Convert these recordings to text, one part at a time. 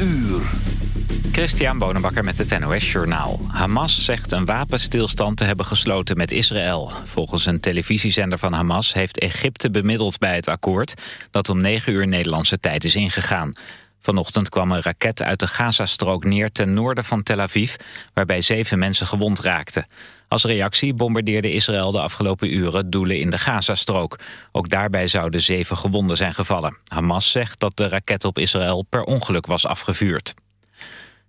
uur. Christian Bonenbakker met het NOS Journaal. Hamas zegt een wapenstilstand te hebben gesloten met Israël. Volgens een televisiezender van Hamas heeft Egypte bemiddeld bij het akkoord... dat om 9 uur Nederlandse tijd is ingegaan. Vanochtend kwam een raket uit de Gazastrook neer ten noorden van Tel Aviv... waarbij zeven mensen gewond raakten. Als reactie bombardeerde Israël de afgelopen uren doelen in de Gazastrook. Ook daarbij zouden zeven gewonden zijn gevallen. Hamas zegt dat de raket op Israël per ongeluk was afgevuurd.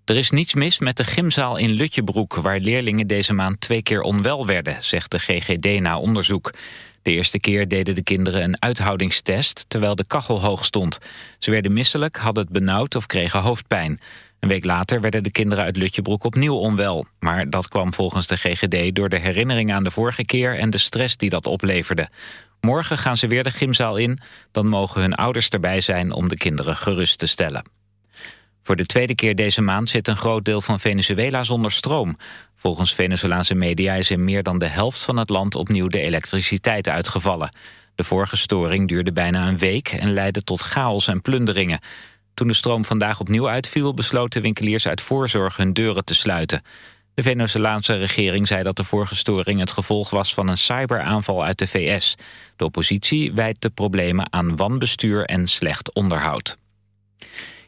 Er is niets mis met de gymzaal in Lutjebroek... waar leerlingen deze maand twee keer onwel werden, zegt de GGD na onderzoek. De eerste keer deden de kinderen een uithoudingstest... terwijl de kachel hoog stond. Ze werden misselijk, hadden het benauwd of kregen hoofdpijn. Een week later werden de kinderen uit Lutjebroek opnieuw onwel. Maar dat kwam volgens de GGD door de herinnering aan de vorige keer... en de stress die dat opleverde. Morgen gaan ze weer de gymzaal in. Dan mogen hun ouders erbij zijn om de kinderen gerust te stellen. Voor de tweede keer deze maand zit een groot deel van Venezuela zonder stroom. Volgens Venezolaanse media is in meer dan de helft van het land opnieuw de elektriciteit uitgevallen. De vorige storing duurde bijna een week en leidde tot chaos en plunderingen. Toen de stroom vandaag opnieuw uitviel... besloten winkeliers uit voorzorg hun deuren te sluiten. De Venezolaanse regering zei dat de vorige storing het gevolg was van een cyberaanval uit de VS. De oppositie wijt de problemen aan wanbestuur en slecht onderhoud.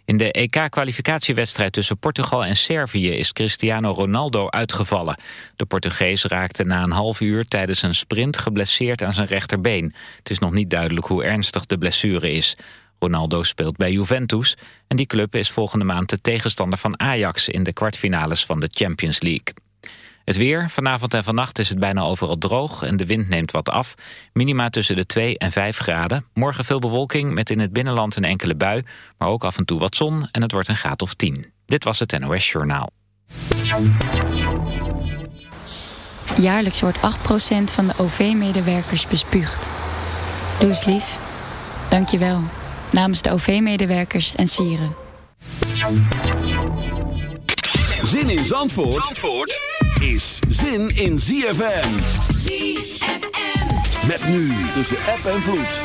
In de EK-kwalificatiewedstrijd tussen Portugal en Servië is Cristiano Ronaldo uitgevallen. De Portugees raakte na een half uur tijdens een sprint geblesseerd aan zijn rechterbeen. Het is nog niet duidelijk hoe ernstig de blessure is. Ronaldo speelt bij Juventus en die club is volgende maand de tegenstander van Ajax in de kwartfinales van de Champions League. Het weer, vanavond en vannacht is het bijna overal droog en de wind neemt wat af. Minima tussen de 2 en 5 graden. Morgen veel bewolking met in het binnenland een enkele bui, maar ook af en toe wat zon en het wordt een graad of 10. Dit was het NOS Journaal. Jaarlijks wordt 8% van de OV-medewerkers bespuugd. Doe eens lief. Dank je wel. Namens de OV-medewerkers en sieren. Zin in Zandvoort, Zandvoort is zin in ZFM. ZFM. Met nu tussen app en vloed.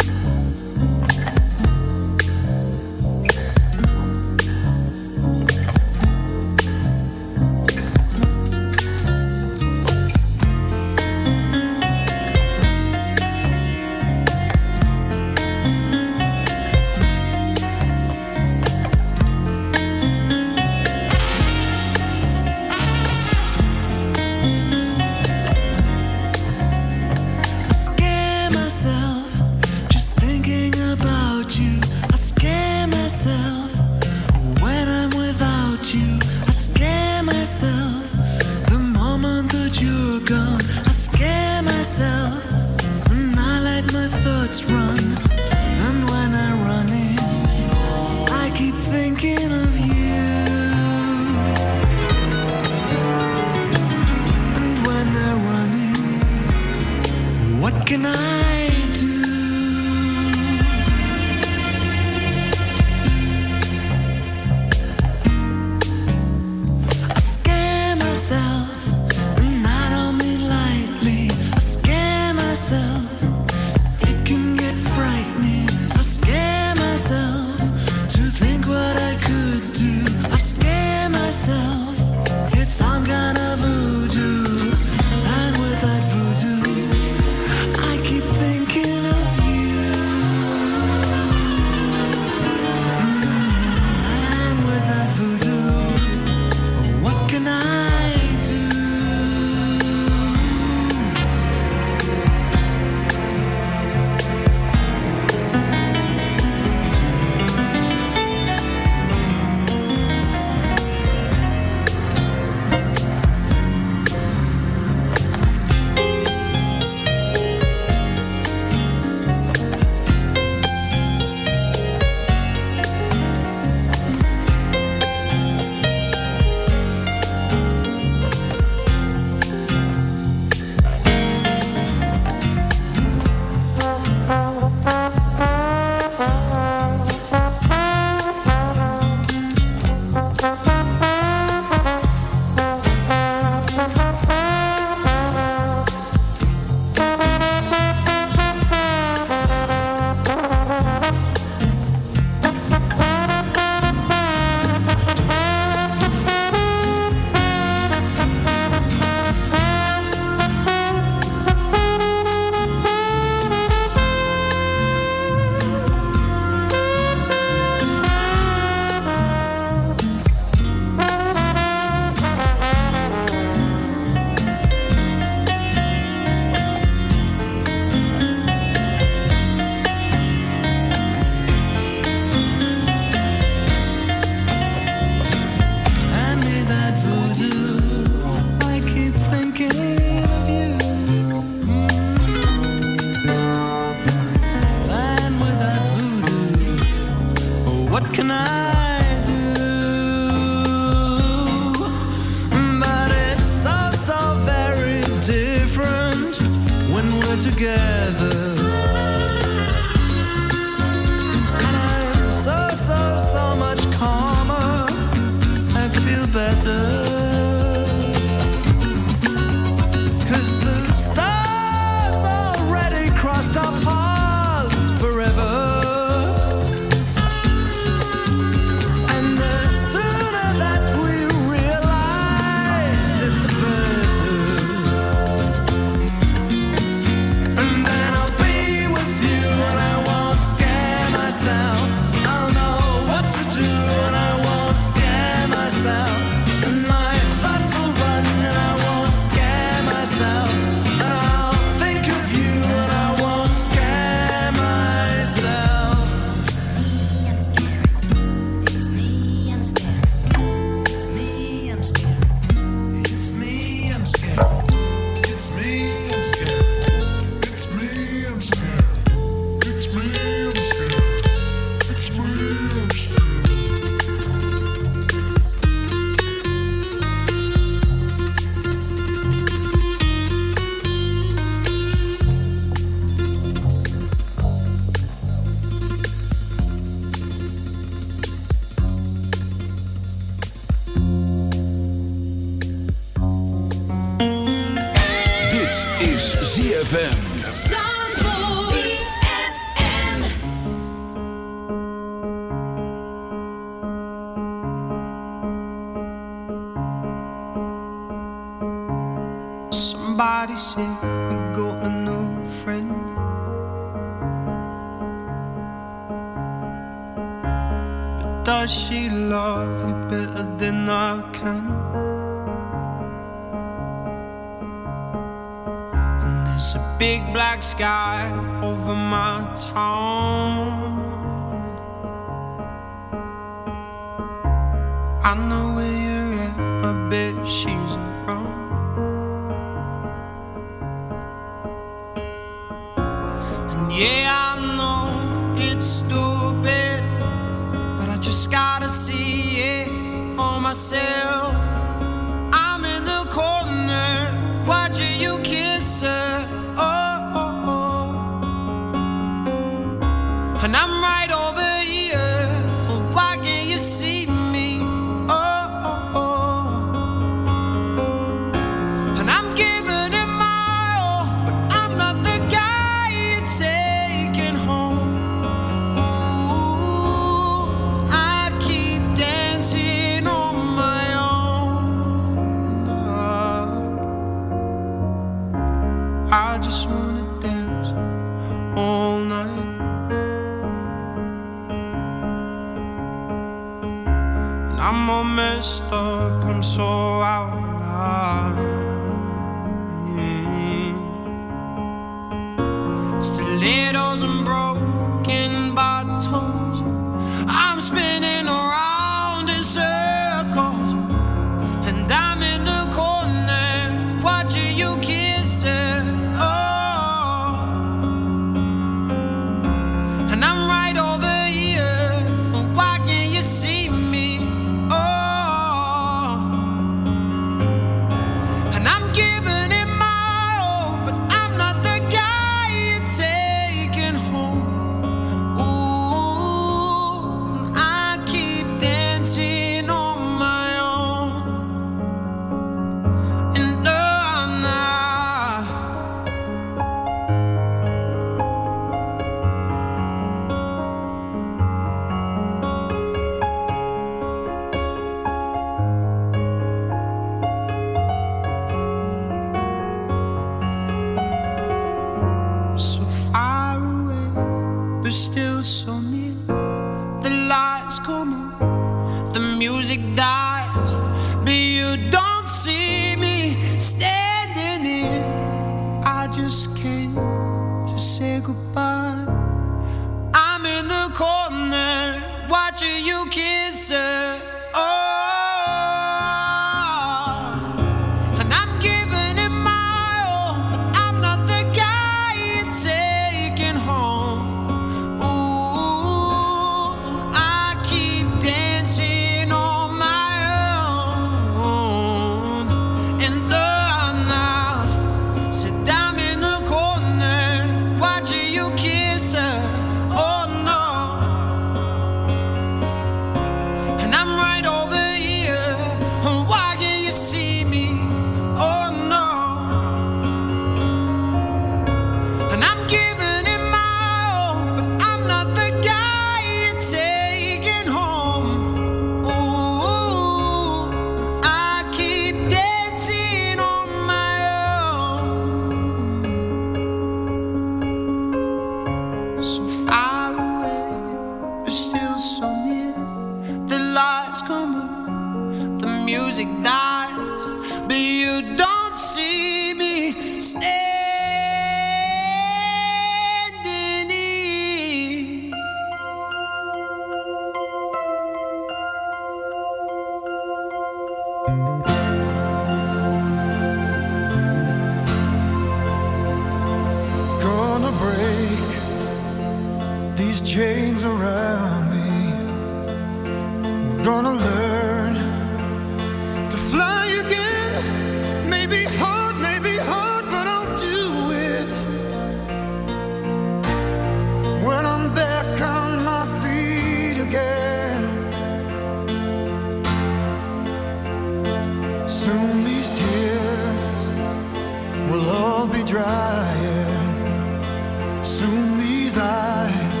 Soon these eyes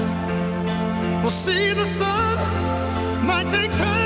will see the sun. Might take time.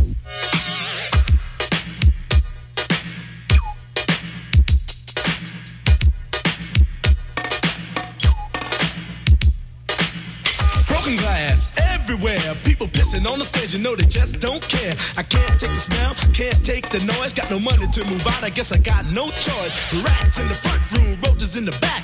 Dancing on the stage, you know they just don't care. I can't take the smell, can't take the noise. Got no money to move out, I guess I got no choice. Rats in the front room, roaches in the back,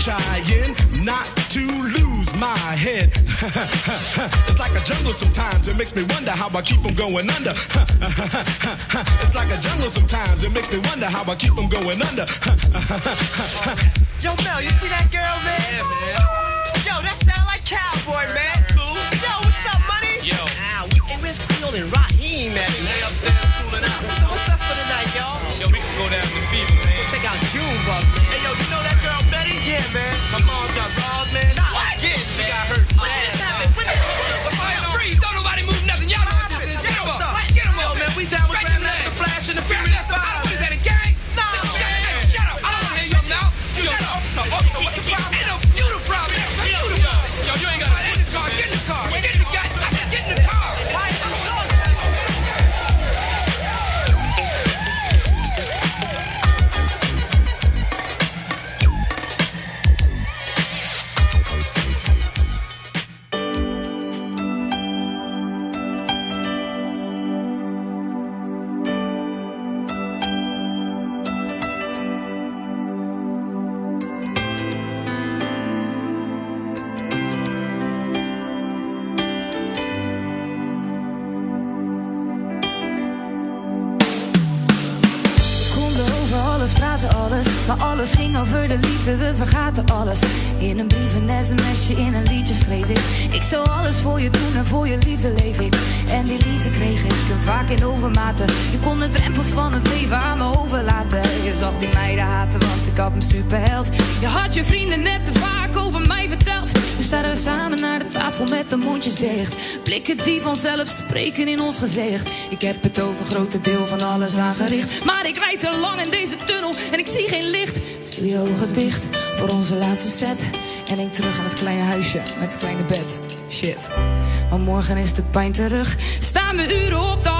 I'm trying not to lose my head. it's like a jungle sometimes. It makes me wonder how I keep from going under. it's like a jungle sometimes. It makes me wonder how I keep from going under. Yo, Mel, you see that girl, man? Yeah, man. Yo, that sound like cowboy, man. Cool. Yo, what's up, money? Yo. Ah, we, hey, where's Creole and Raheem at, man? Lay upstairs cooling out. So what's up for the night, y'all? Yo, we can go down to Fever, man. Go check out Junebug, man. Mom's van het leven aan me overlaten. Je zag die meiden haten, want ik had een superheld. Je had je vrienden net te vaak over mij verteld. Dus staan we samen naar de tafel met de mondjes dicht. Blikken die vanzelf spreken in ons gezicht. Ik heb het over grote deel van alles aangericht. Maar ik rijd te lang in deze tunnel en ik zie geen licht. Doe je ogen dicht voor onze laatste set. En denk terug aan het kleine huisje met het kleine bed. Shit. Maar morgen is de pijn terug. Staan we uren op de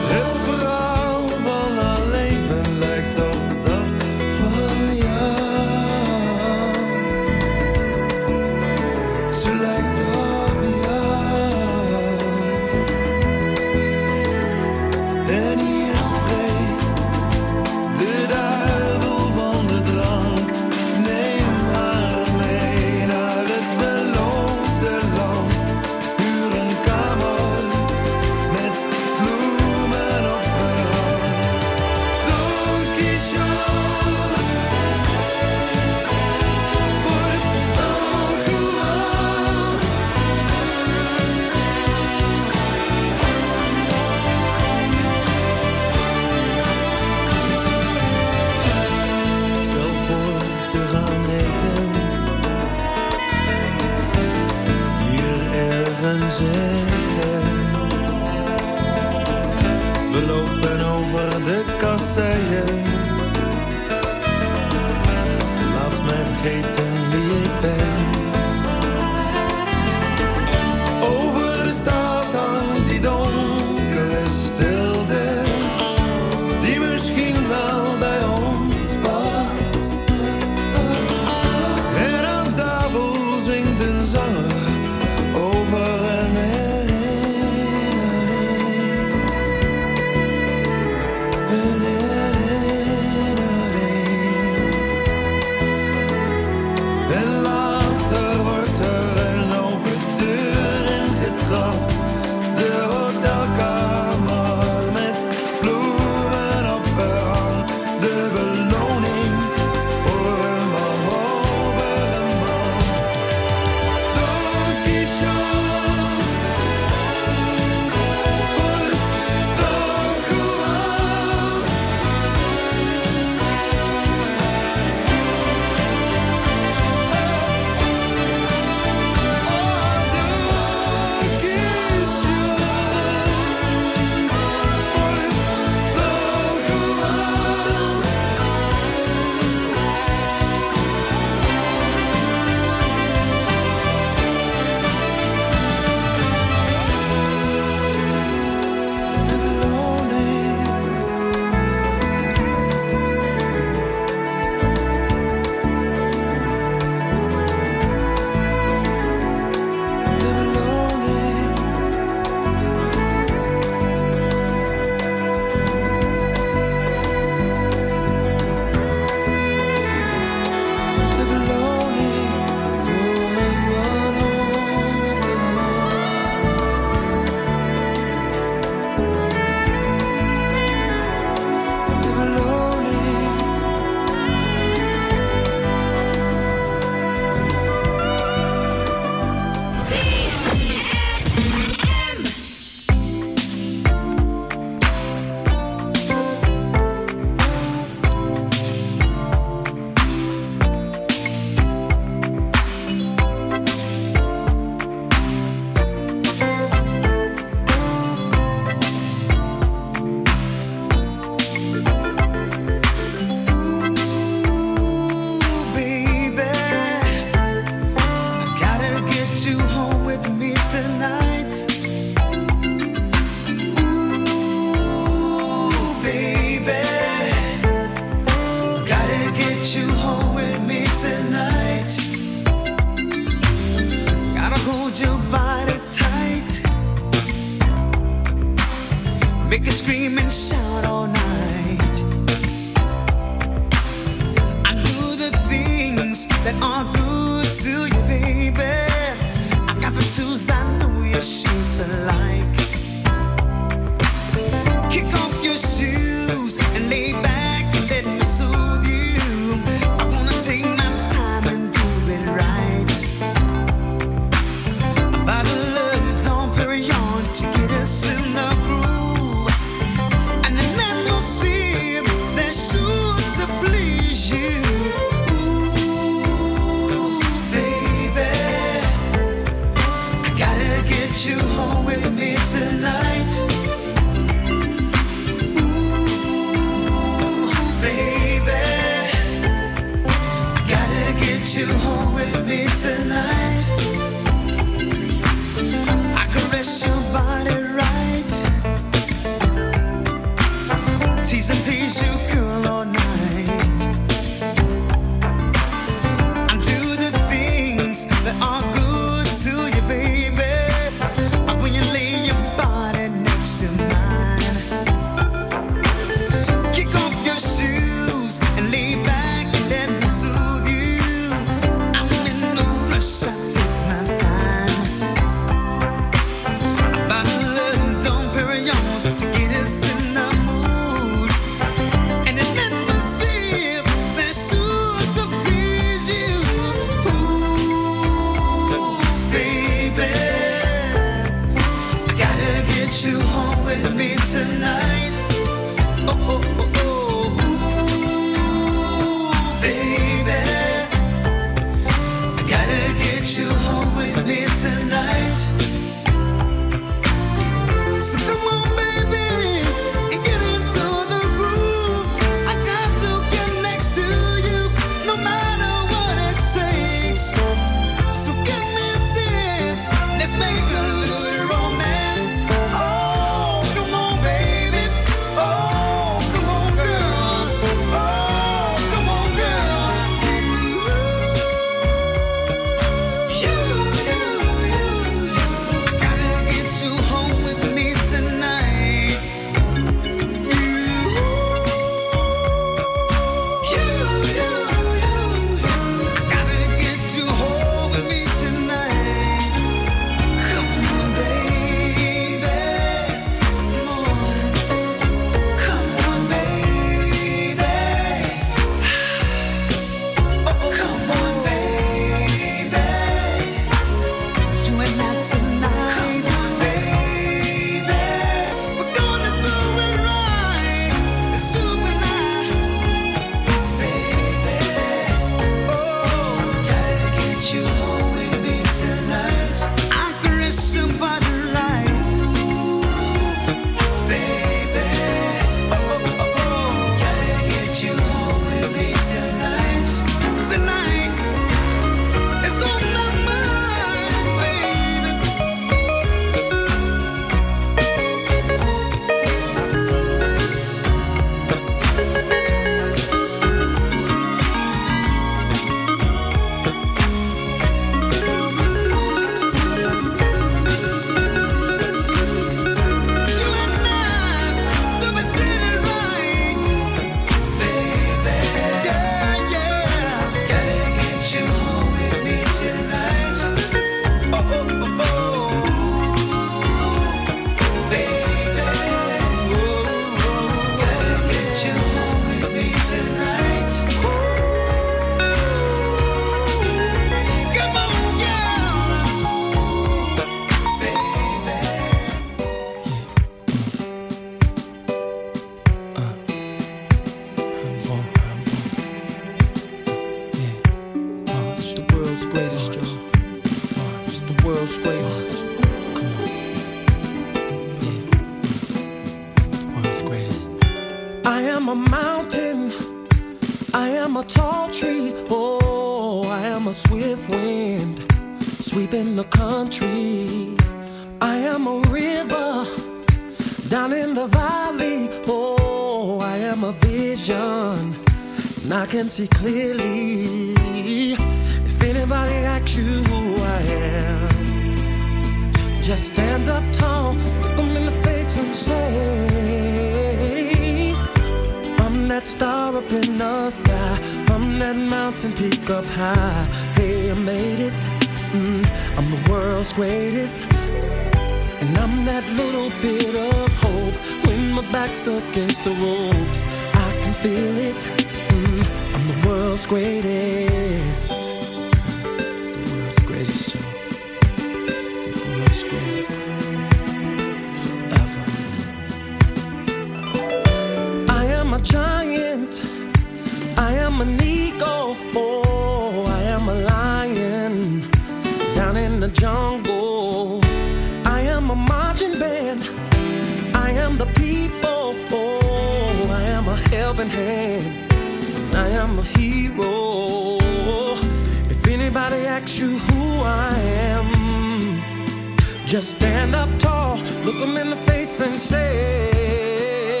stand up tall, look them in the face and say,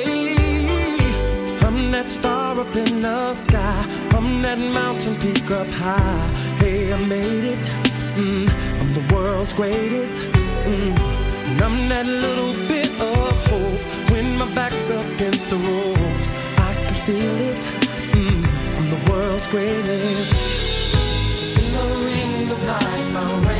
I'm that star up in the sky, I'm that mountain peak up high. Hey, I made it, mm, I'm the world's greatest, mm, and I'm that little bit of hope when my back's against the ropes. I can feel it, mm, I'm the world's greatest. In the ring of life, I'm.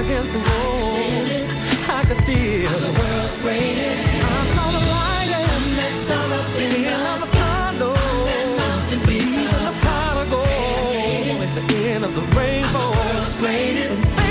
against the wall. I could feel I'm the world's greatest. I saw the light and next star up in the condo. Even the pot of gold at the end of the rainbow. I'm the world's greatest.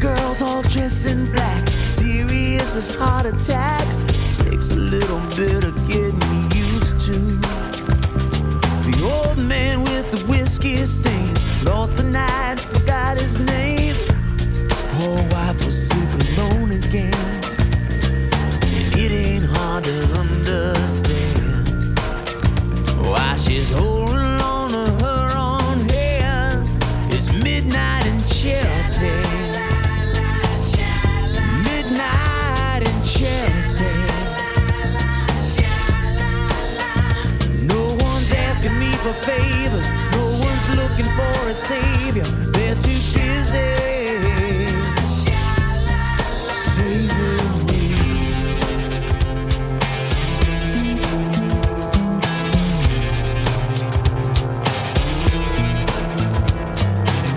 Girls all dressed in black, serious as heart attacks. Takes a little bit of getting used to. The old man with the whiskey stains lost the night, forgot his name. His poor wife was sleeping alone again. for favors. No one's looking for a savior. They're too busy saving me.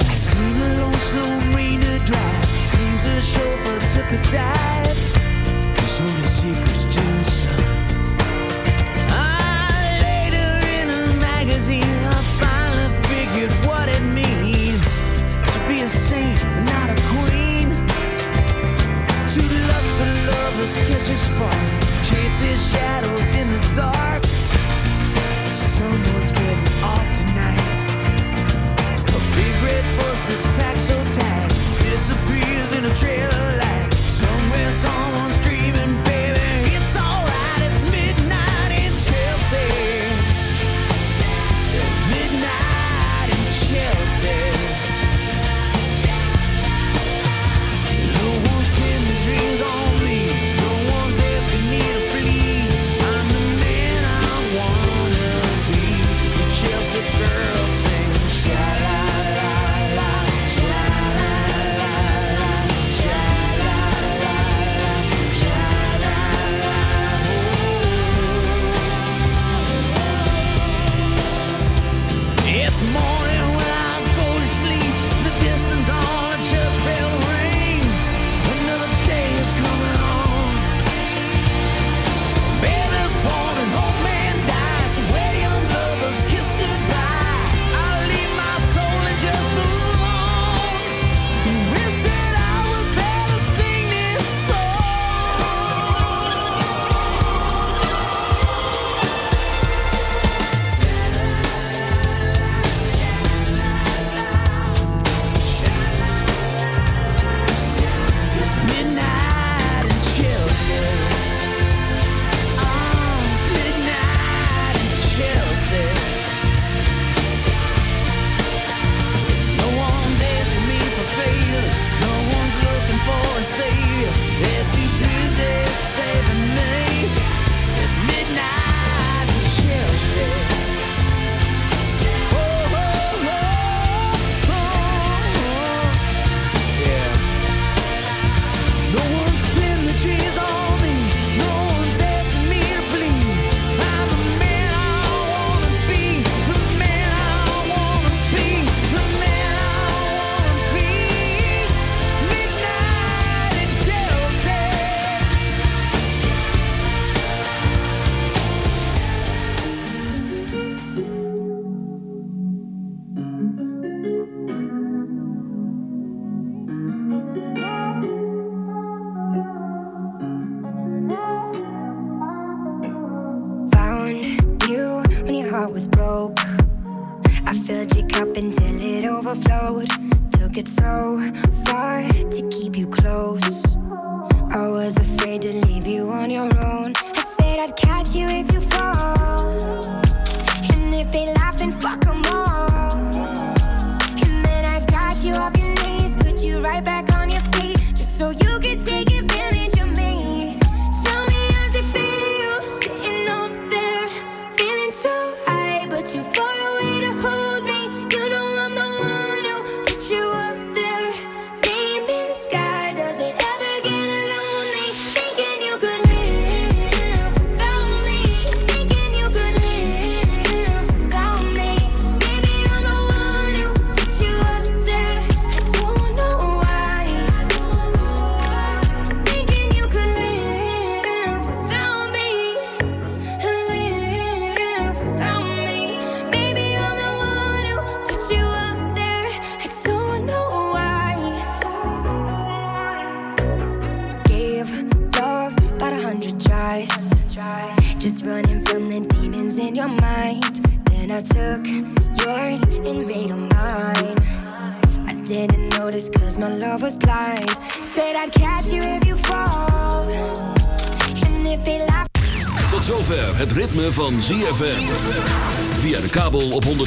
I seen a drive. Seems a chauffeur took a dive. It's only secrets to some. saint, not a queen. Two lustful lovers catch a spark, chase their shadows in the dark. Someone's getting off tonight. A big red bus that's packed so tight disappears in a trail of light. Somewhere, someone's dreaming. it's so